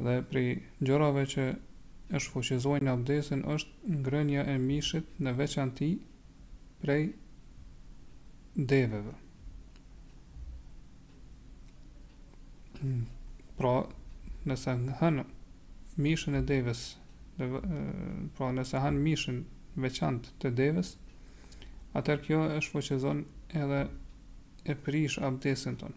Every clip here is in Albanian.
Dhe prej gjërave që e shfuqizojnë abdesin është ngrënia e mishit në veçanti prej deveve. Pra, nëse hanë mishin e devës, pra nëse hanë mishin veçant të devës, atëherë kjo e shfuqizon edhe e prish abdesin tonë.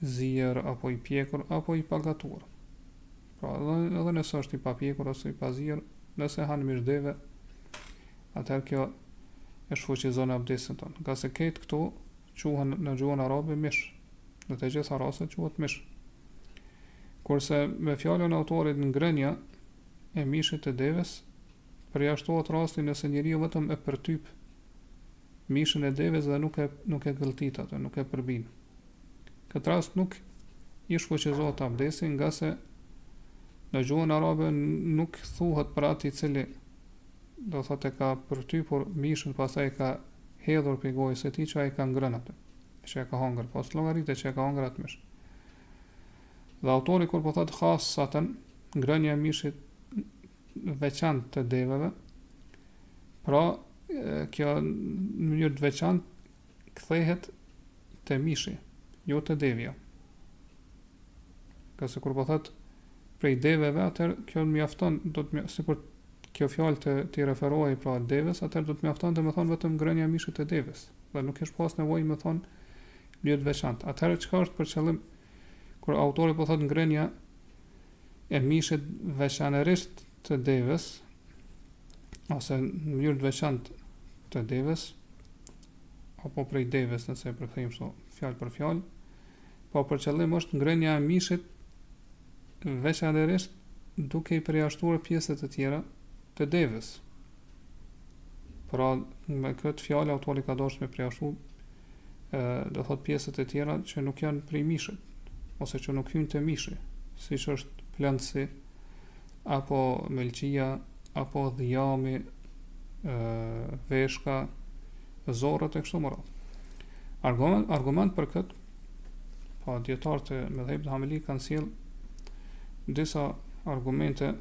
zier apo i pjekur apo i pagatuar. Pra, edhe nëse është i papjekur ose i pazier, nëse hanë mish deve, atëherë kjo e shfuqizon abdesin tonë. Ngase këta këtu, quhen në gjuhën arabe mish. Në të gjitha rastet quhet mish. Kurse me fjalën e autorit ngrënia e mishit të devës përjashtohet rasti nëse njeriu vetëm e përtyp mishin e devës dhe nuk e nuk e gëlltit atë, nuk e përbin. Këtë rast nuk i shfuqizohet abdesi, ngase në gjuhën arabe nuk thuhet për atë i cili do thot e ka përtypur mishin pastaj e ka hedhur prej gojës së tij që ai ka ngrën atë që e ka hongër pra s'llogaritet që e ka hongër atë mish dhe autori kur po thot khassatan ngrënia e mishit veçantë të deveve. Pra, kjo në mënyrë të veçantë kthehet te mishi, jo te devja. Se sikur po thot prej deveve, atëherë kjo mjafton, do të mjafton sikur kjo fjalë t'i referohej pra devës, atëherë do të mjafton me thon vetëm ngrënia e mishit të devës, dhe nuk kish pas nevojë me thon mënyrë të veçantë. Atëherë çka është për qëllim kur autori po thot ngrënia e mishit veçanërisht të devës ose në mënyrë të veçantë të devës apo prej devës nëse e përkthejmë kështu fjalë për fjalë po për qëllim është ngrënia e mishit veçanërisht duke i përjashtuar pjesët e tjera të devës pra me këtë fjalë autori ka dasht me përjashtu e, do thot pjesët e tjera që nuk janë prej mishit, ose që nuk hyjnë te mishi, siç është plëndësi, apo mëlçia, apo dhjami, e, veshka, zorrët e kështu me radhë. Argument, argument për këtë, pra po, dijetarët e medhhebit hanbeli kanë sjell disa argumente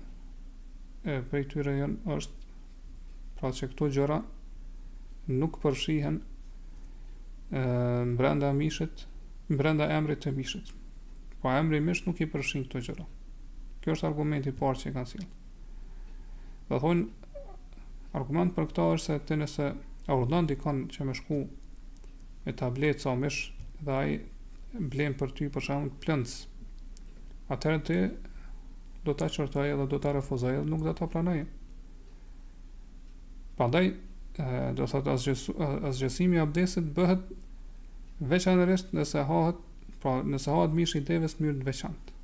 e prej tyre janë është pra që këto gjëra nuk përfshihen brenda mishit, brenda emrit të mishit. Po emri mish nuk i përfshin këto gjëra. Kjo është argumenti i parë që kanë sjell. Do thonë argument për këto është se ti nëse e urdhon dikon që me shku me ta ble ca mish dhe ai blen për ty për shembull plënc. Atëherë ti do ta qortojsh dhe do ta refuzojsh dhe nuk do ta pranojsh. Prandaj, do thotë asgjësimi i abdesit bëhet veçanërisht nëse hahet, pra nëse hahet mishi i devës në mënyrë të veçantë.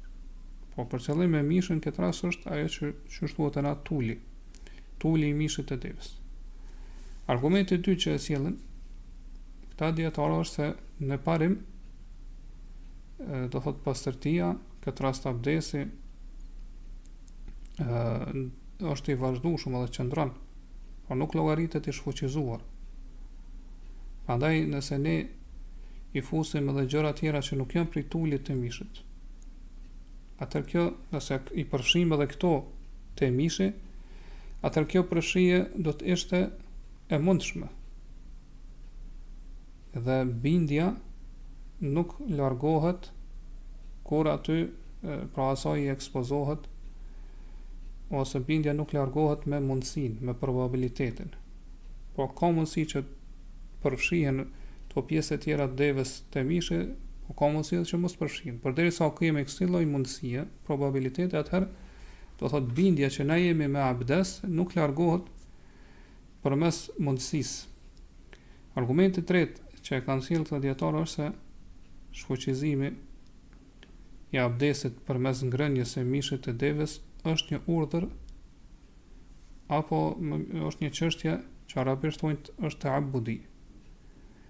Po për qëllim me mish në këtë rast është ajo që ç'është thënë tuli, tuli i mishit të devës. Argumenti i dytë që e sjellin këta dijetarë është se në parim do thot pastërtia, këtë rast abdesi, ë është i vazhdueshëm edhe qëndron, por nuk llogaritet i shfuqizuar. Prandaj nëse ne i fusim edhe gjëra tjera që nuk janë prej tulit të mishit. Atër kjo, nëse i përfshim edhe këto te mishi, atër kjo përfshirje do të ishte e mundshme. Dhe bindja nuk largohet kur aty pra asaj i ekspozohet ose bindja nuk largohet me mundësinë, me probabilitetin. Pra ka mundësi që të përfshihen këto pjesë të tjera të devës te mishi, po ka mundësi edhe që mos përfshihen. Përderisa kemi kësi lloj mundësie, probabiliteti atëherë do thotë bindja që na jemi me abdes nuk largohet përmes mundësisë. Argumenti i tretë që e kanë sjellë këta dijetarë është se shfuqizimi i abdesit përmes ngrënies së mishit të devës është një urdhër apo është një çështje që arabisht thonë është ta'abbudi.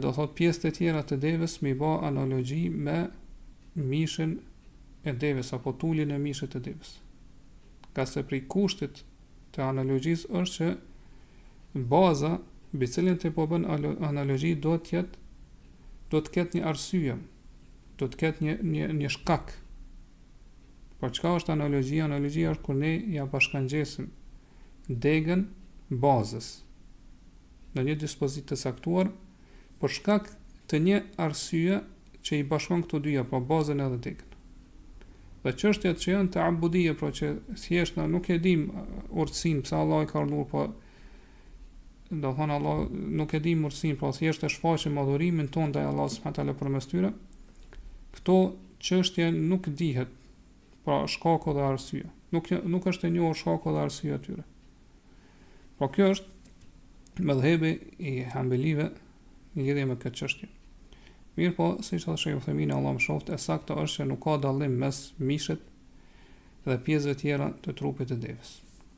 do thot pjesët e tjera të devës me i ba analogji me mishin e devës apo tulin e mishit të devës. Ngase prej kushtit të analogjisë është që baza mbi cilën ti po bën analogji duhet të jetë duhet të ketë një arsye, duhet të ketë një një një shkak. Po çka është analogjia? Analogjia është kur ne ia bashkangjesim degën bazës. në një dispozitë të caktuar për shkak të një arsye që i bashkon këto dyja, pra bazën edhe degën. Dhe çështjet që janë ta'abbudije, pra që thjesht na nuk e dim urtësin pse Allah i ka urdhëruar, po do të thonë Allah nuk e dim urtësin, pra thjesht e shfaqim adhurimin ton ndaj Allahut subhanahu wa taala përmes tyre. Këto çështje nuk dihet Pra shkaku dhe arsyeja. Nuk nuk është e njohur shkaku dhe arsyeja e tyre. Po kjo është medhhebi i hanbelive në lidhje me këtë çështje. Mirëpo, siç tha Shejh Uthejmini, Allahu e mëshiroftë, e sakta është që nuk ka dallim mes mishit dhe pjesëve të tjera të trupit të devës.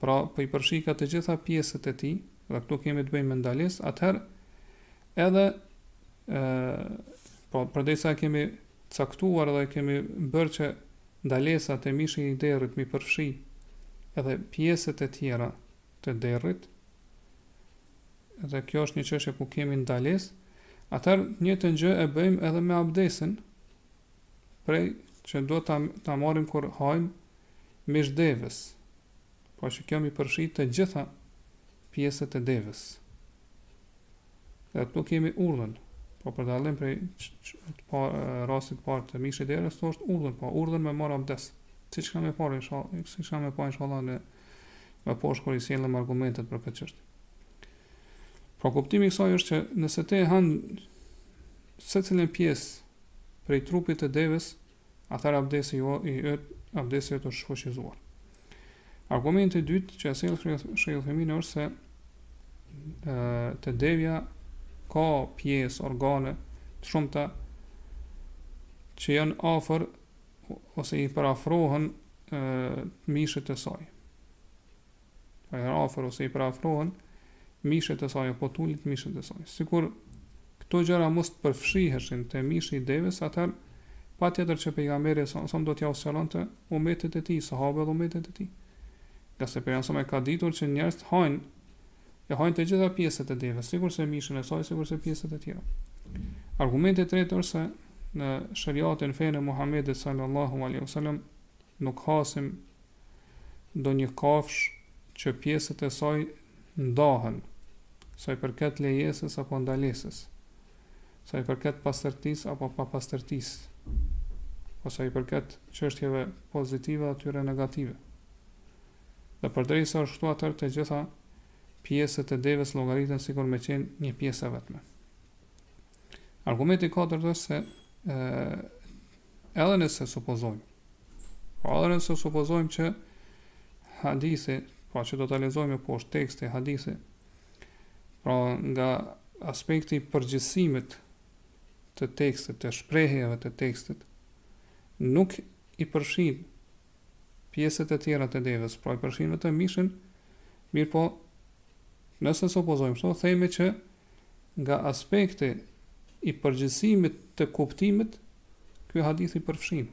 pra po i përfshika të gjitha pjesët e tij, dhe këtu kemi të bëjmë me ndalesë, atëherë edhe ë po përderisa kemi caktuar dhe kemi bërë që ndalesa te mishi i derrit me i përfshi edhe pjesët e tjera të derrit, dhe kjo është një çështje ku kemi ndalesë, atëherë të njëjtën gjë e bëjmë edhe me abdesin, prej që duhet ta ta marrim kur hajmë mish devës, po që kjo me i përfshi të gjitha pjesët e devës. Dhe këtu kemi urdhër, po për dallim prej të pa, rastit të parë të mishit derrit, këtu është urdhër, po urdhër me marr abdes. Siç kemi me pa inshallah, siç kemi me pa inshallah në më poshtë kur i sjellim argumentet për këtë çështje. Pra kuptimi i kësaj është që nëse ti e han secilën pjesë prej trupit të devës, atëherë abdesi jo i yt, abdesi yt është shfuqizuar. Argumenti i dytë që e sjell Shejh Uthejmini është se ë te devja ka pjesë organe të shumta që janë afër ose i përafrohen mishit të saj. pra janë afër ose i përafrohen mishit të saj apo tulit mishit të saj. Sikur këto gjëra mos të përfshiheshin te mishi i devës, atëherë patjetër që pejgamberi s.a.s. do t'ia sqaronte umetit të tij, sahabëve dhe umetit të tij. Ngase pejgamberi e ka ditur që njerëzit hajnë e hajnë të gjitha pjesët e devës, sikurse mishin e saj, sikurse pjesët e tjera. Argumenti i tretë është se në shariatin fenë e Muhamedit sallallahu alaihi wasallam Nuk hasim ndonjë kafshë që pjesët e saj ndahen, sa i përket lejesës apo ndalesës, sa i përket pastërtisë apo papastërtisë, apo sa i përket çështjeve pozitive dhe atyre negative. Dhe përderisa është kështu atëherë të gjitha pjesët e devës llogariten sikur me qenë një pjesë e vetme. Argumenti i katërt është se Edhe nëse supozojmë, po edhe nëse supozojmë që hadithi, pra që do ta lexojmë poshtë teksti i hadithit, pra nga aspekti i përgjithësimit të tekstit, të shprehjeve të tekstit, nuk i përfshin pjesët e tjera të devës, pra e përfshin vetëm mishin, mirëpo, nëse supozojmë, të themi që Nga aspekti i përgjithësimit të kuptimit, ky hadithi i përfshin.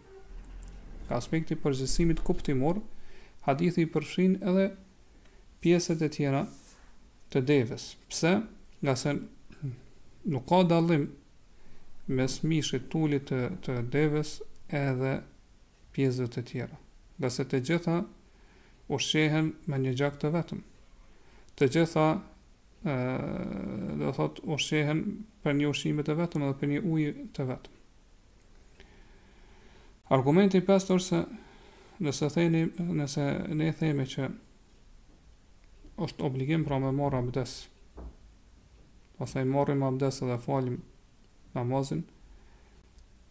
Nga aspekti i përgjithësimit kuptimor, hadithi i përfshin edhe pjesët e tjera të devës. Pse? Ngase nuk ka dallim mes mishit tulit të, të devës edhe pjesëve të tjera, ngase të gjitha ushqehen me një gjak të vetëm. Të gjitha ë do thot ushqehen prej një ushqimi të vetëm dhe prej një uji të vetëm. Argumenti i pestë është që nëse theni nëse ne themi që është obligim pra me marr abdes. Pastaj marrim abdes dhe falim namazin,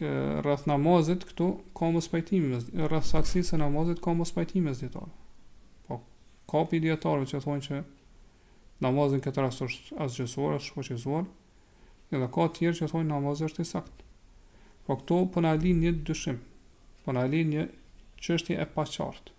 rreth namazit këtu ka mospajtim mes rreth saktësisë së namazit ka mospajtim mes dijetarëve. Po ka prej dijetarëve që thonë që namazi në këtë rast është asgjësuar, është shfuqizuar. Edhe ka të tjerë që thonë namazi është i saktë. Po këtu po na lin një dyshim. Po na lin një çështje e paqartë.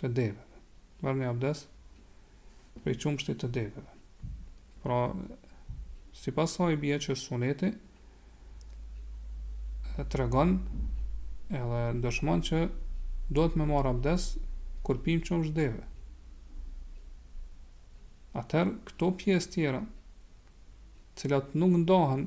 të deveve. Merrni abdes prej qumështit të deveve. Pra, sipas saj i bje që suneti e tregon edhe dëshmon që duhet me marrë abdes kur pim qumësht deve. Atëherë, këto pjesë tjera, cilat nuk ndahen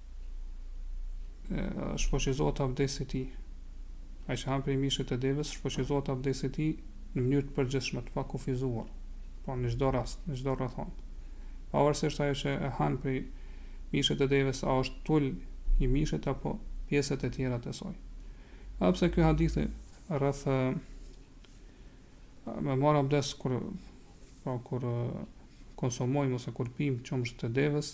shfuqizohet abdesi i tij. Ai që han prej mishit të devës shfuqizohet abdesi i tij në mënyrë të përgjithshme, të pakufizuar. Po në çdo rast, në çdo rrethanë. Pavarësisht ajo që e han prej mishit të devës, a është tul i mishit apo pjesët e tjera të saj. Pse ky hadith rreth me marr abdes kur po kur konsumojmë ose kur pimë qumësht të devës,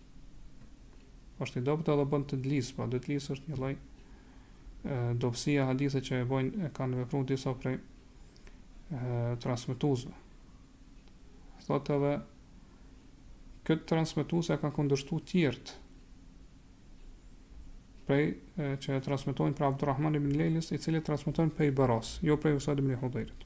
është i dobët edhe bën tedlis, pra tedlisi është një lloj dobësie hadithi që e bojnë e kanë vepruar disa prej transmetuesve. Thotë edhe këtë transmetues e kanë kundërshtuar tjerët prej e, që e transmetojnë prej Abdurrahman ibn Lejlës, i cili transmeton prej Baras, jo prej Usaid ibn Hudajrit.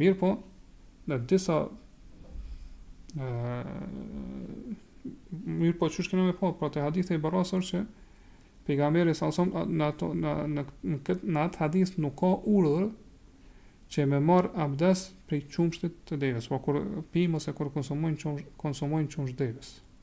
Mirëpo, në disa ë mirëpo qysh kemi me pa, pra te hadithi i Barasë që pejgamberi salallahu alejhi ve selem në ato në në në këtë në atë hadith nuk ka urdhëru që me marr abdes prej qumshtit të devës, po kur pim ose kur konsumojmë qumsh, konsumojmë qumsht devës.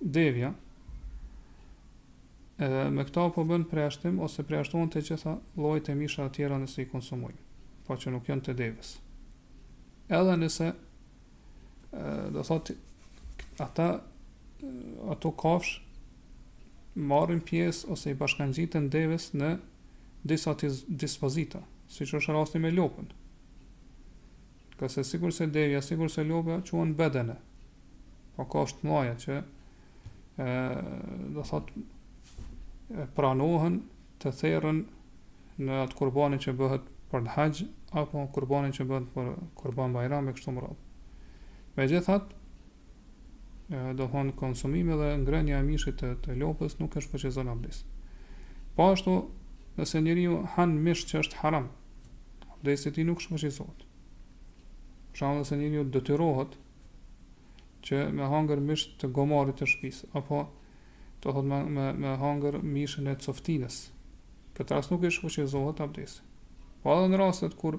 devja edhe me këta po bën përjashtim ose përjashtohen të gjitha llojet e mishave të tjera nëse i konsumojmë, pra që nuk janë të devës. Edhe nëse do thotë ata ato kafshë marrin pjesë ose i bashkangjiten devës në disa dispozita, siç është rasti me lopën. Ngase sikurse devja, sikurse lopa quhen bedene. Po ka shtë mana që e, do thotë pranohen të theren në atë kurbanin që bëhet për në haxh, apo kurbanin që bëhet për kurban bajram e kështu me radhë. Megjithatë, domethënë konsumimi dhe ngrënia e mishit të, të lopës nuk e shfuqizon abdesin. Po ashtu, nëse njeriu han mish që është haram, abdesi i tij nuk shfuqizohet. Për shembull, nëse njeriu detyrohet që me hangër mish të gomarit të shtëpisë apo do thotë me me, me hangër mishin e coftinës. Këtë rast nuk i shfuqizohet abdesi. Po edhe në rastet kur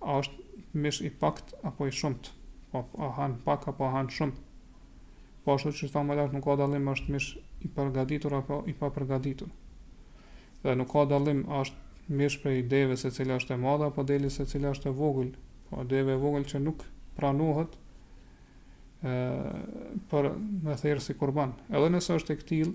A është mish i paktë apo i shumtë? Po a han pak apo a han shumë? Po ashtu qysh thamë më lart nuk ka dallim a është mish i përgatitur apo i papërgatitur. Dhe nuk ka dallim a është mish prej deves e cila është e madhe apo deves e cila është e vogël. Po deve e vogël që nuk pranohet e, për me ther si kurban. Edhe nëse është e këtillë,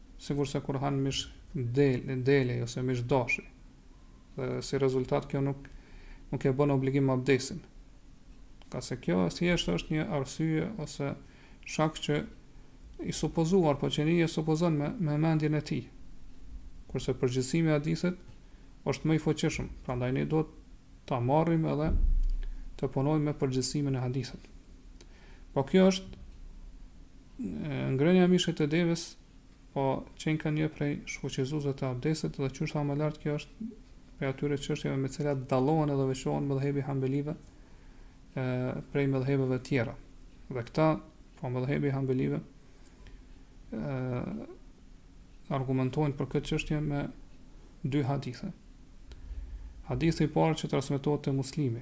Sikurse kur han mish deleje ose mish dashi dhe si rezultat kjo nuk nuk e bën obligim abdesin. Ngase kjo thjesht është një arsye ose shkak që i supozuar, po që njeri e supozon me, me mendjen e tij. Kurse përgjithësimi i hadithit është më i fuqishëm, prandaj ne duhet ta marrim edhe të punojmë me përgjithësimin e hadithit. Po kjo është ngrënia e mishit të devës, po qenka një prej shfuqizuesve të abdesit dhe qysh thamë më lart kjo është prej atyre çështjeve me cilat dallohen edhe veçohen medhhebi hanbelive e, prej medhhebeve tjera. Dhe këta, po medhhebi hanbelive, e, argumentojnë për këtë çështje me dy hadithe. Hadithi i parë që transmetohet te Muslimi,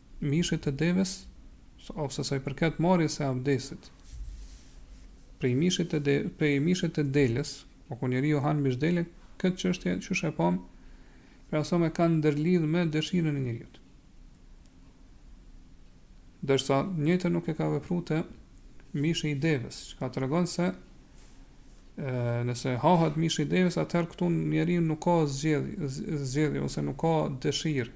Mishit të devës ose sa i përket marrjes së abdesit prej mishit të de, prej mishit të delës, po kur njeriu han mish dele, këtë çështje qysh e pamë Pejgamberi a.s. e ka ndërlidh me dëshirën e njeriut. Ndërsa njëjtë nuk e ka vepru te mishi i devës, çka tregon se e, nëse hahet mishi i devës, atëherë këtu njeriu nuk ka zgjedhje, zgjedhje ose nuk ka dëshirë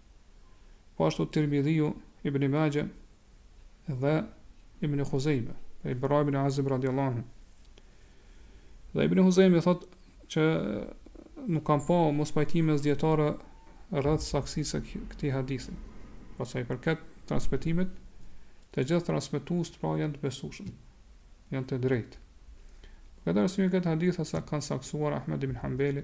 Po ashtu Tirmidhiu, Ibn Majah dhe Ibn Khuzaimah, prej Bara ibn Azib radhiyallahu anhu. Dhe Ibn Khuzaimah thotë që nuk kam pa mospajtim mes dijetarëve rreth saktësisë së këtij hadithi. Po sa i përket transmetimit, të gjithë transmetuesit pra janë të besueshëm, janë të drejtë. Për këtë arsye këtë hadith e kanë saktësuar Ahmed ibn Hanbali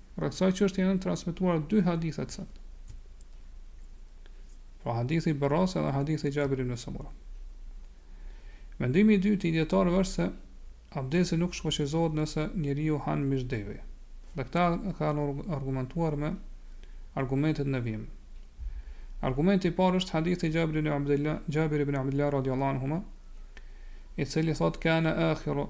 Rreth kësaj çështje janë transmetuar dy hadithe të sakta. Pra hadithi Berasë edhe hadithi Jabir ibn Samurës. Mendimi i dytë i dijetarëve është se abdesi nuk shfuqizohet nëse njeriu han mish deveje. Dhe këta kanë argumentuar me argumentet në vijim. Argumenti i parë është hadithi i Jabir ibn Abdullah, Jabir ibn Abdullah radhiyallahu anhu, i cili thotë kana akhiru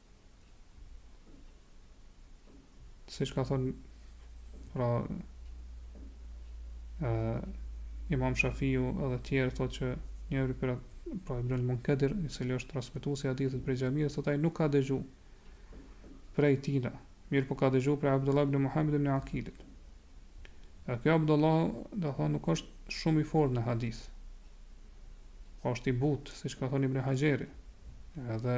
siç ka thonë pra e, imam Shafiu edhe të tjerë thotë që njëri për pra Ibn al-Munkadir i cili është transmetuesi i hadithit prej Xhabirit thotë ai nuk ka dëgju prej tina mirëpo ka dëgju prej Abdullah ibn Muhammed ibn Akilit e ky Abdullah domethonë nuk është shumë i fortë në hadith po është i butë siç ka thonë Ibn Hajeri edhe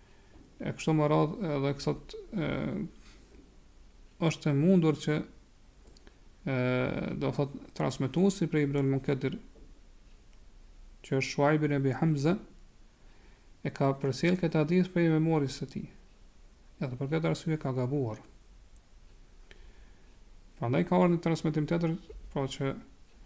E kështu me radhë edhe thotë e, është e mundur që e, do të thotë transmetuesi prej Ibn al-Munkadir që është Shuaib ibn Abi Hamza e ka përcjell këtë hadith prej memorisë së tij. Edhe për këtë arsye ka gabuar. Prandaj ka ardhur në transmetim tjetër, pra që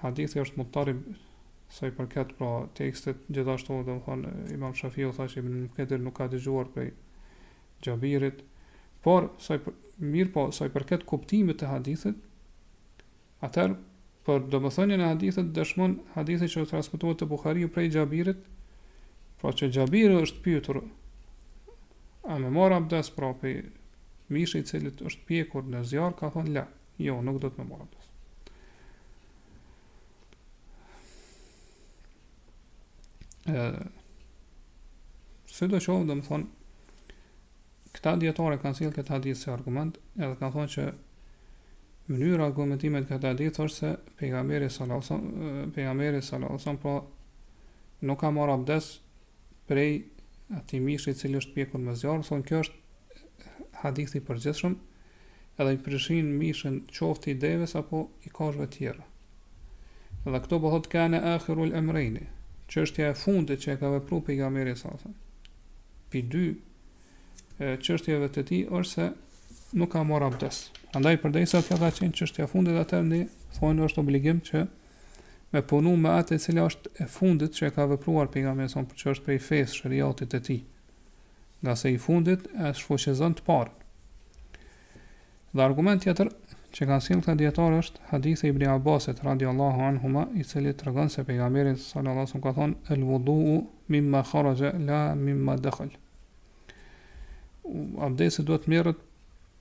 Hadithi është mudtarib sa i përket pra tekstit, gjithashtu domethonë Imam Shafiu tha që Ibn Munkedir nuk ka dëgjuar prej Xhabirit, por sa i për, mirëpo sa i përket kuptimit të hadithit, atëherë për domethënien e hadithit dëshmon hadithi që transmetohet te Buhariu prej Xhabirit, pra që Xhabiri është pyetur a me marr abdes pra prej mishi i cili është pjekur në zjarr ka thonë la. Jo, nuk do të marr abdes. Sido qoftë, domethonë, këta dijetarë kanë sjellë këtë hadith si argument, edhe kanë thonë që mënyra e argumentimit me këtë hadith është se pejgamberi sallallahu alaihi wasallam pra nuk ka marrë abdes prej atij mishi i cili është i pjekur me zjarr, thonë kjo është hadith i përgjithshëm, edhe e përfshin mishin qoftë i deves apo i kafshëve të tjera. Dhe këto po thotë kane akhirul amrayni, çështja e fundit që e ka vepruar pejgamberi salallahu. Pi dy çështjeve të tij është se nuk ka marrë abdes. Andaj përderisa kjo ka qenë çështja e fundit atë ne thonë është obligim që me punu me atë e cila është e fundit që e ka vepruar pejgamberi sa po që është prej fesë sheriatit të tij nga se i fundit e shfuqizon të parë dhe argument tjetër që kanë sjellë këta dijetarë është hadithi i Ibn Abbasit radiallahu anhuma i cili tregon se pejgamberi sallallahu alaihi wasallam ka thonë el vudu mimma kharaja la mimma dakhal abdesi duhet merret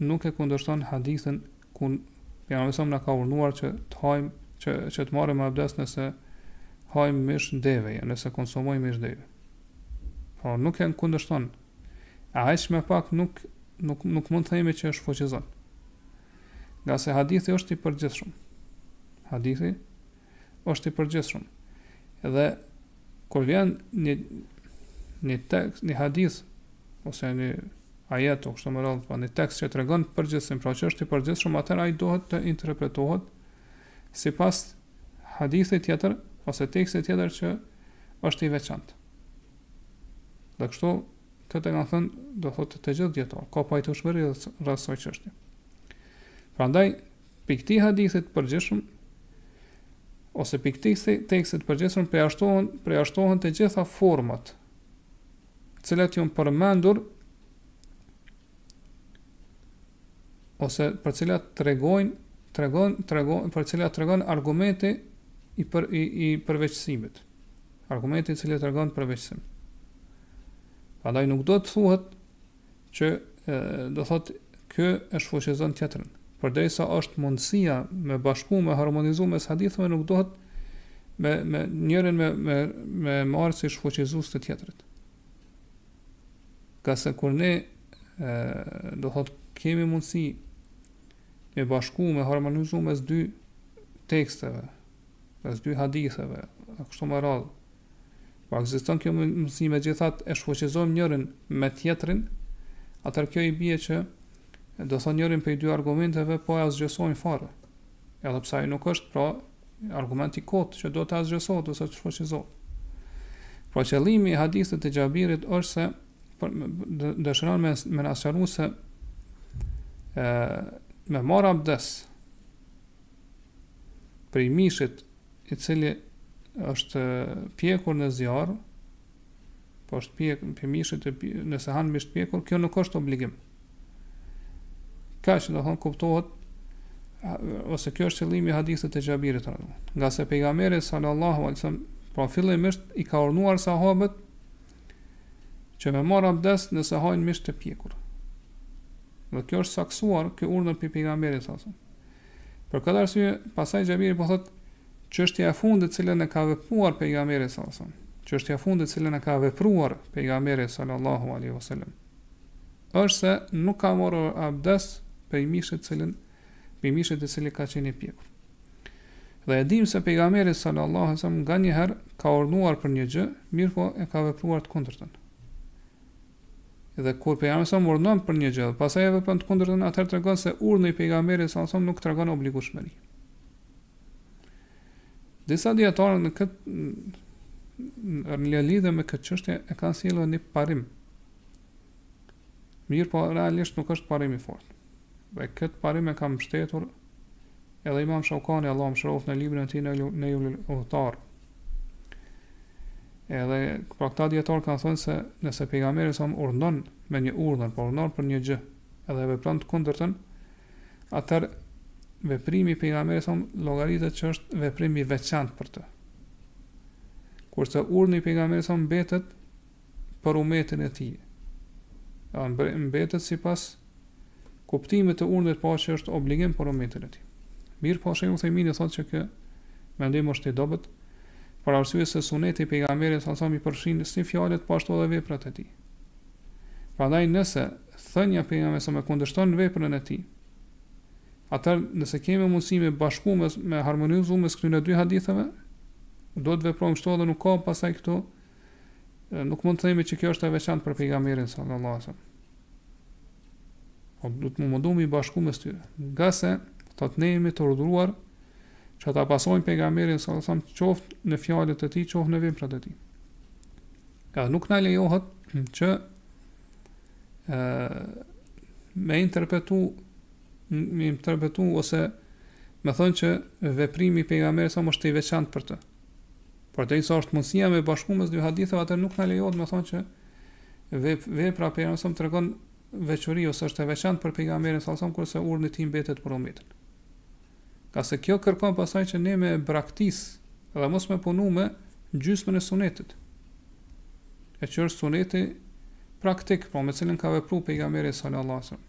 nuk e kundërshton hadithin ku pejgamberi sa na ka urdhëruar që të hajmë që që të marrim abdes nëse hajmë mish deveje, nëse konsumojmë mish deve. Por nuk e kundërshton. E aq më pak nuk nuk nuk mund të themi që e shfuqizon. Nga se hadithi është i përgjithshëm. Hadithi është i përgjithshëm. Dhe kur vjen një një tekst, një hadith ose një ajet e kështu me radhë pra po, një tekst që tregon përgjithësim, pra që është i përgjithshëm, atëherë ai duhet të interpretohet sipas hadithit tjetër ose tekstit tjetër që është i veçantë. Dhe kështu këtë e kanë thënë do thotë të gjithë dijetarët, ka pajtueshmëri rreth kësaj çështje. Prandaj Prej këtij hadithit të përgjithshëm ose prej këtij tekstit të përgjithshëm përjashtohen përjashtohen të gjitha format të cilat janë përmendur ose për të cilat tregojnë tregon tregon për cilat tregon argumenti i për i, i përveçësimit. Argumenti i cili tregon përveçësim. Prandaj nuk duhet të thuhet që do thot kjo e shfuqizon tjetrën. Përderisa është mundësia me bashku me harmonizu mes haditheve nuk duhet me me njërin me me me marr si shfuqizues të tjetrit. Ngase kur ne e, do thot kemi mundësi me bashku me harmonizu mes dy teksteve, mes dy haditheve, e kështu me radhë. Po ekziston kjo mundësi megjithatë e shfuqizojmë njërin me tjetrin, atër kjo i bje që do thotë njërin prej dy argumenteve po e asgjësojnë fare. Edhe pse ai nuk është pra argument i kotë që duhet ta asgjësojmë ose ta shfuqizojmë. Po qëllimi i hadithit të Xhabirit është se dëshiron me me na sqaru se ë me marr abdes prej mishit i cili është pjekur në zjarr, po është pjekur prej mishit nëse han mish të pjekur, kjo nuk është obligim. Kaq do të thonë kuptohet ose kjo është qëllimi i hadithit të Xhabirit radhiyallahu Ngase pejgamberi sallallahu alaihi wasallam pra fillimisht i ka urdhëruar sahabët që me marr abdes nëse hajnë mish të pjekur. Dhe kjo është saksuar, kjo urdhër prej pejgamberit sa sa. Për këtë arsye, pastaj Xhabiri po thotë, Çështja e fundit të cilën e ka vepruar pejgamberi sallallahu alaihi wasallam, çështja e fundit të cilën e ka vepruar pejgamberi sallallahu alaihi wasallam, është se nuk ka marrë abdes prej mishit të cilën prej mishit i cili ka qenë i pjekur. Dhe e dimë se pejgamberi sallallahu alaihi wasallam nganjëherë ka urdhëruar për një gjë, mirëpo e ka vepruar të kundërtën. Dhe kur pejgamberi sa urdhënon për një gjë dhe pastaj e vepron të kundërtën, atëherë tregon se urdhri i pejgamberit sa sa nuk tregon obligueshmëri. Disa dietarë në këtë në lidhje me këtë çështje e kanë sjellë një parim. Mirëpo realisht nuk është parim i fortë. Dhe këtë parim e ka mbështetur Edhe Imam Shaukani Allahu mëshiroftë në librin e tij Nejlul Eutar. Edhe pra këta dijetarë kanë thënë se nëse pejgamberi sa urdhnon me një urdhër, po urdhnon për një gjë, edhe vepron të kundërtën, atëherë veprimi i pejgamberit sa llogaritet që është veprim i veçantë për të. Kurse urdhni i pejgamberit sa mbetet për umetin e tij. Edhe mbre, mbetet sipas kuptimit të urdhrit pra që është obligim për umetin e tij. Mirëpo Shejh Uthejmini thotë që ky mendim është i dobët, për arsye se suneti i pejgamberit sa sam i përfshin si fjalët po ashtu edhe veprat e tij. Prandaj nëse thënia e pejgamberit sam e kundërshton veprën e tij, atëherë, nëse kemi mundësi me bashku mes, me harmonizu mes këtyre dy haditheve, do të veprojmë kështu dhe nuk ka pasaj këtu nuk mund të themi që kjo është e veçantë për pejgamberin sallallahu alajhi wasallam. Po do të mundohemi me bashku mes tyre. Ngase do të ne jemi të urdhëruar që ta pasojmë pejgamberin sallallahu alajhi wasallam qoftë në fjalët e tij, qoftë në veprat e tij. Ka nuk na lejohet që ë me interpretu me interpretu ose me thonë që veprimi i pejgamberit sam është i veçantë për të. Përderisa është mundësia me bashku mes dy haditheve, atëherë nuk na lejohet me thonë që vepra e pejgamberit sa tregon veçori ose është e veçantë për pejgamberin sa sa kurse urdhni i tij mbetet për umetin. Ngase kjo kërkon pasaj që ne me braktis dhe mos me punu me gjysmën e sunetit. E që është suneti praktik, po me të cilin ka vepru pejgamberi sallallahu alaihi wasallam.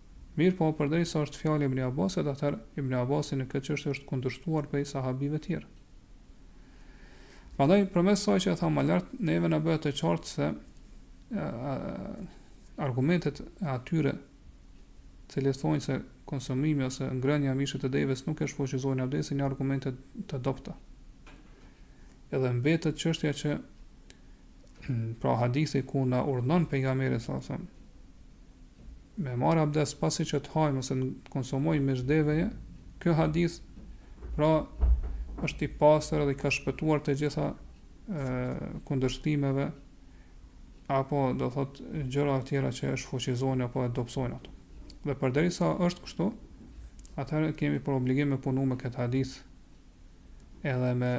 Mirëpo, përderisa është fjalë e Ibn Abbasit, atëherë Ibn Abasi në këtë çështje është kundërshtuar prej sahabive tjerë. Prandaj, përmes saj që e thamë më lart, neve na bëhet e qartë se argumentet e atyre të cilët thonë se konsumimi ose ngrënia e mishit të devës nuk e shfuqizon abdesin janë argumente të dobëta. Edhe mbetet çështja që Pra hadithi ku na urdhënon pejgamberi sa sa me marr abdes pasi që të hajmë ose të konsumojmë mish deveje, ky hadith pra është i pastër dhe i ka shpëtuar të gjitha kundërshtimeve apo do thot gjëra të tjera që e shfuqizojnë apo e dobësojnë atë. Dhe përderisa është kështu, atëherë kemi për obligim me punu me këtë hadith edhe me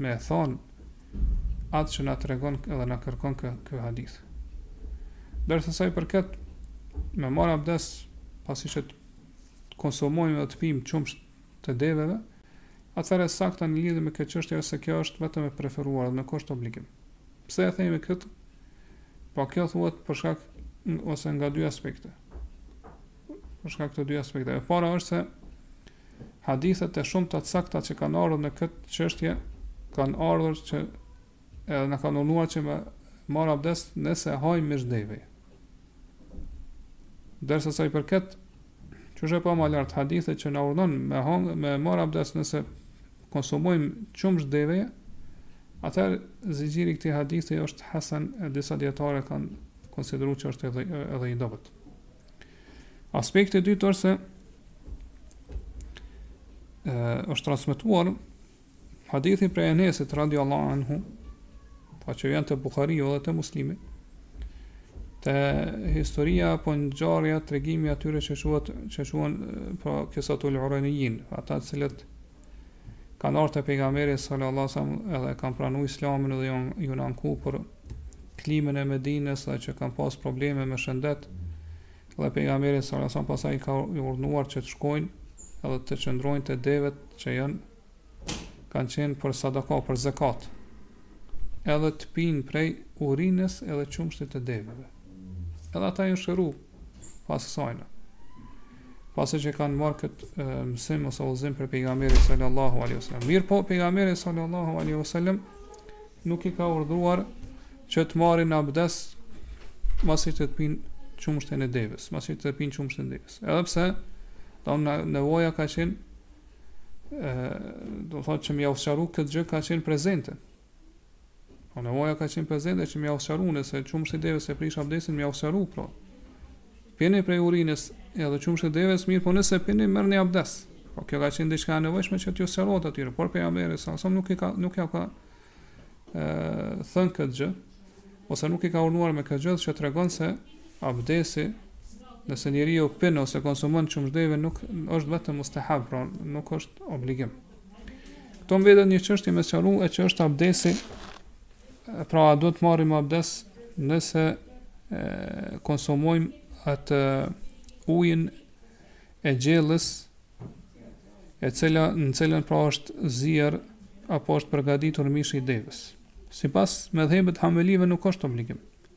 me thonë atë që na tregon edhe na kërkon ky, ky hadith. Ndërsa sa i përket me marr abdes pasi që të konsumojmë dhe të pimë qumësht të deveve, atëherë e sakta në lidhje me këtë çështje është se kjo është vetëm e preferuar dhe nuk është obligim. Pse e themi këtë? Po kjo thuhet për shkak ose nga dy aspekte. për shkak të dy aspekteve. E para është se hadithet shumë të sakta që kanë ardhur në këtë çështje kanë ardhur që edhe na kanë urdhnuar që me marr abdes nëse hajmë mish deve. Ndërsa sa i përket që siç e pamë më lartë hadithit që na urdhon me hang, me marr abdes nëse konsumojmë qumësht deve, atër zinxhiri i këtij hadithi është hasen e disa dijetarë kanë konsideru që është edhe, edhe i dobët. Aspekti i dytë është se është transmetuar hadithi prej Enesit radhiyallahu anhu, pa që janë te Buhariu dhe te Muslimi. Te historia apo ngjarja tregimi atyre që quhet që quhen pra kisatul uranijin, ata të cilët kanë ardhur te pejgamberi sallallahu alaihi wasallam edhe kanë pranuar islamin dhe janë, janë anku për klimën e Medinës dhe që kanë pas probleme me shëndet dhe pejgamberi sallallahu alaihi wasallam pastaj i ka urdhëruar që të shkojnë edhe të qëndrojnë te devet që janë kanë qenë për sadaka për zekat edhe të pinë prej urinës edhe qumështit të deveve edhe ata janë shëruar pas kësajna. Pasi që kanë marrë këtë mësim ose udhëzim prej pejgamberit sallallahu alaihi wasallam. Mirëpo pejgamberi sallallahu alaihi wasallam nuk i ka urdhëruar që të marrin abdes pasi të pin qumështën e devës, pasi të pin qumështën e devës. Edhe pse do në nevoja ka qenë ë do thotë që me ua sqaru këtë gjë ka qenë prezente. Po nevoja ka qenë prezente që me jau sqaru, nëse qumështi i devës e prish abdesin me jau sqaru, pra. Pini prej urinës edhe qumështit devës, mirëpo nëse pini merrni abdes. Po kjo ka qenë diçka e nevojshme që t'ju sqarohet atyre, por pejgamberi s.a.s. nuk i ka nuk ja ka ë thën këtë gjë ose nuk i ka urdhnuar me këtë gjë që tregon se abdesi nëse njeriu pin ose konsumon qumësht deve nuk është vetëm mustahab, pra nuk është obligim. Këtu mbetet një çështje me sqaru e që është abdesi, pra a do të marrim abdes nëse e, konsumojmë atë ujin e gjellës e cila në cilën pra është zier apo është përgatitur mishi i devës. Sipas medhhebit hanbelive nuk është obligim.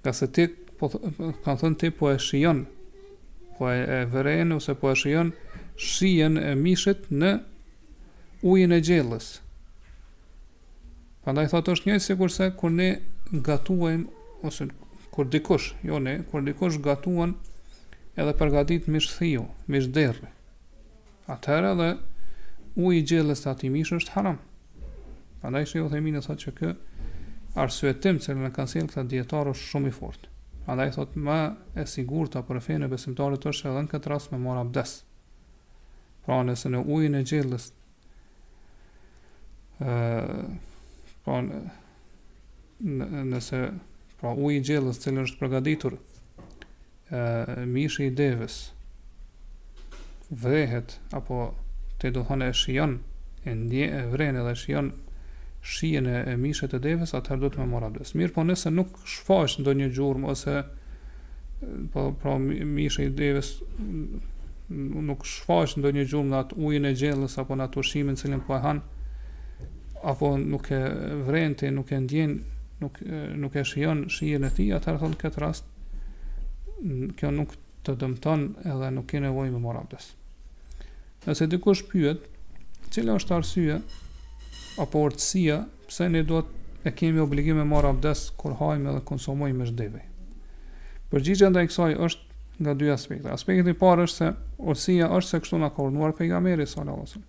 Ngase ti, po, kanë thënë ti, po e shijon, po e, e vëren, ose po e shijon, shijen e mishit në ujin e gjellës. Prandaj thotë është njëjtë sikurse kur ne gatuajm ose kur dikush, jo ne, kur dikush gatuan edhe përgatit mish thiu, mish derri. atëherë edhe uji i gjellës së atij mishi është haram. Prandaj Sheh Uthejmini thotë që ky arsyetim që e kanë sjellë këta dijetarë është shumë i fortë. Prandaj thotë më e sigurta për fenë e besimtarit është edhe në këtë rast me marr abdes. Pra nëse në ujin e gjellës ë pra nëse pra uji i gjellës që është përgatitur mishi i devës vrehet apo ti do thonë e shijon e ndjen e vren edhe shijon shijen e, e mishit të devës atëherë duhet me marr abdes mirëpo nëse nuk shfaq ndonjë gjurmë ose po pra mishi i devës nuk shfaq ndonjë gjurmë në atë ujin e gjellës apo në atë ushqimin të cilin po e han apo nuk e vren ti nuk e ndjen nuk nuk e shijon shijen e tij atëherë thon në këtë rast kjo nuk të dëmton edhe nuk ke nevojë me marr abdes. Nëse dikush pyet, cila është arsyeja apo urtësia pse ne duhet e kemi obligim me marr abdes kur hajmë dhe konsumojmë mish deve? Përgjigjja ndaj kësaj është nga dy aspekte. Aspekti i parë është se urtësia është se kështu na ka urdhëruar pejgamberi sallallahu alajhi wasallam.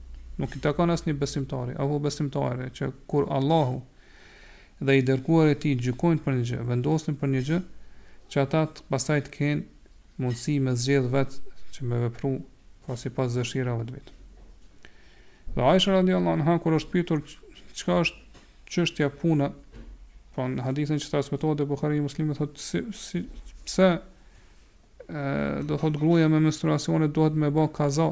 Nuk i takon asnjë besimtari, apo besimtare, që kur Allahu dhe i dërguari i tij gjykojnë për një gjë, vendosin për një gjë, që ata pastaj të kenë mundësi me zgjedh vet çë me vepru pra sipas dëshirave të vet. Dhe Aisha radiallahu anha kur është pyetur çka është çështja puna, pra në hadithin që transmetohet te Buhariu e Muslimi thotë si, si pse ë do thotë gruaja me menstruacione duhet me bë kaza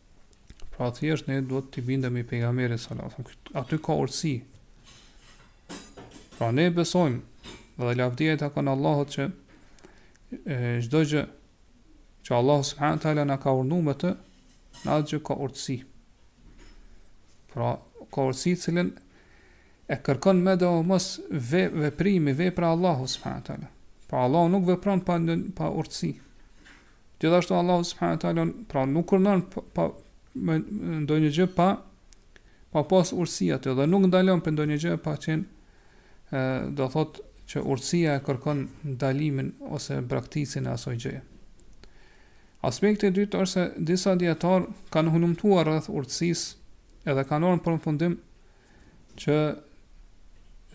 Pra thjesht ne duhet të bindemi pejgamberit sallallahu alajhi wasallam. Aty ka urtësi. Pra ne besojmë dhe lavdia i takon Allahut që çdo gjë që Allah subhanahu wa taala na ka urdhëruar me të, në atë gjë ka urtësi. Pra ka urtësi të cilën e kërkon medoemos ve, veprimi vepra e Allahut subhanahu wa taala. Pra Allahu nuk vepron pa pa urtësi. Gjithashtu Allahu subhanahu wa taala pra nuk urdhnon pa, pa ndonjë gjë pa pa pas urtësi atë dhe nuk ndalon për ndonjë gjë pa qenë do thotë që urtësia e kërkon ndalimin ose braktisjen e asaj gjëje. Aspekti i dytë është se disa dijetarë kanë hulumtuar rreth urtësisë dhe kanë ardhur në përfundim që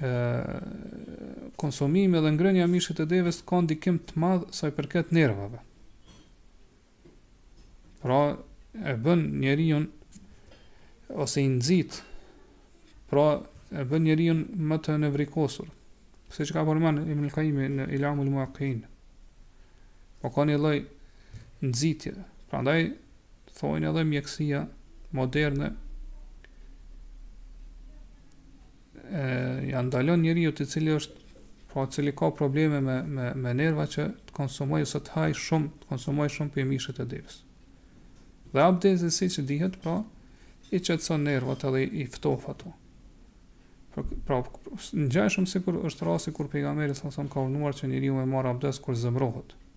e, konsumimi dhe ngrënia e mishit të devës ka ndikim të madh sa i përket nervave. Pra e bën njeriun ose i nxit pra e bën njeriun më të nevrikosur. Siç ka përmend Ibnul Kajimi në Ilamul Muvekiin. Pra ka një lloj nxitje. Prandaj thonë edhe mjekësia moderne e ia ndalon njeriut i cili është pra i cili ka probleme me me me nerva që të konsumojë ose të hajë shumë, të konsumojë shumë prej mishit të devës. Dhe abdesi siç dihet, pra, i qetëson nervat edhe i ftof ato. Pra, pra ngjashëm sikur është rasti kur pejgamberi sallallahu alajhi wasallam ka urdhëruar që njeriu me marrë abdes kur zemërohet.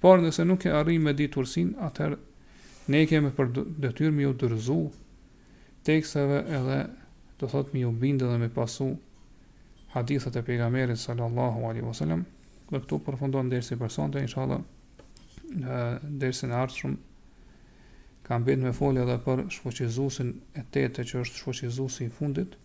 Por nëse nuk e arrijmë me ditë urtësinë, atëherë ne kemi për detyrë me iu dorëzu teksteve edhe do thotë me iu bindë dhe me pasu hadithet e pejgamberit sallallahu alaihi wasallam dhe këtu përfundon dersi për sonte inshallah në dersin e ardhshëm ka mbetë me folë edhe për shfuqizuesin e tetë që është shfuqizuesi i fundit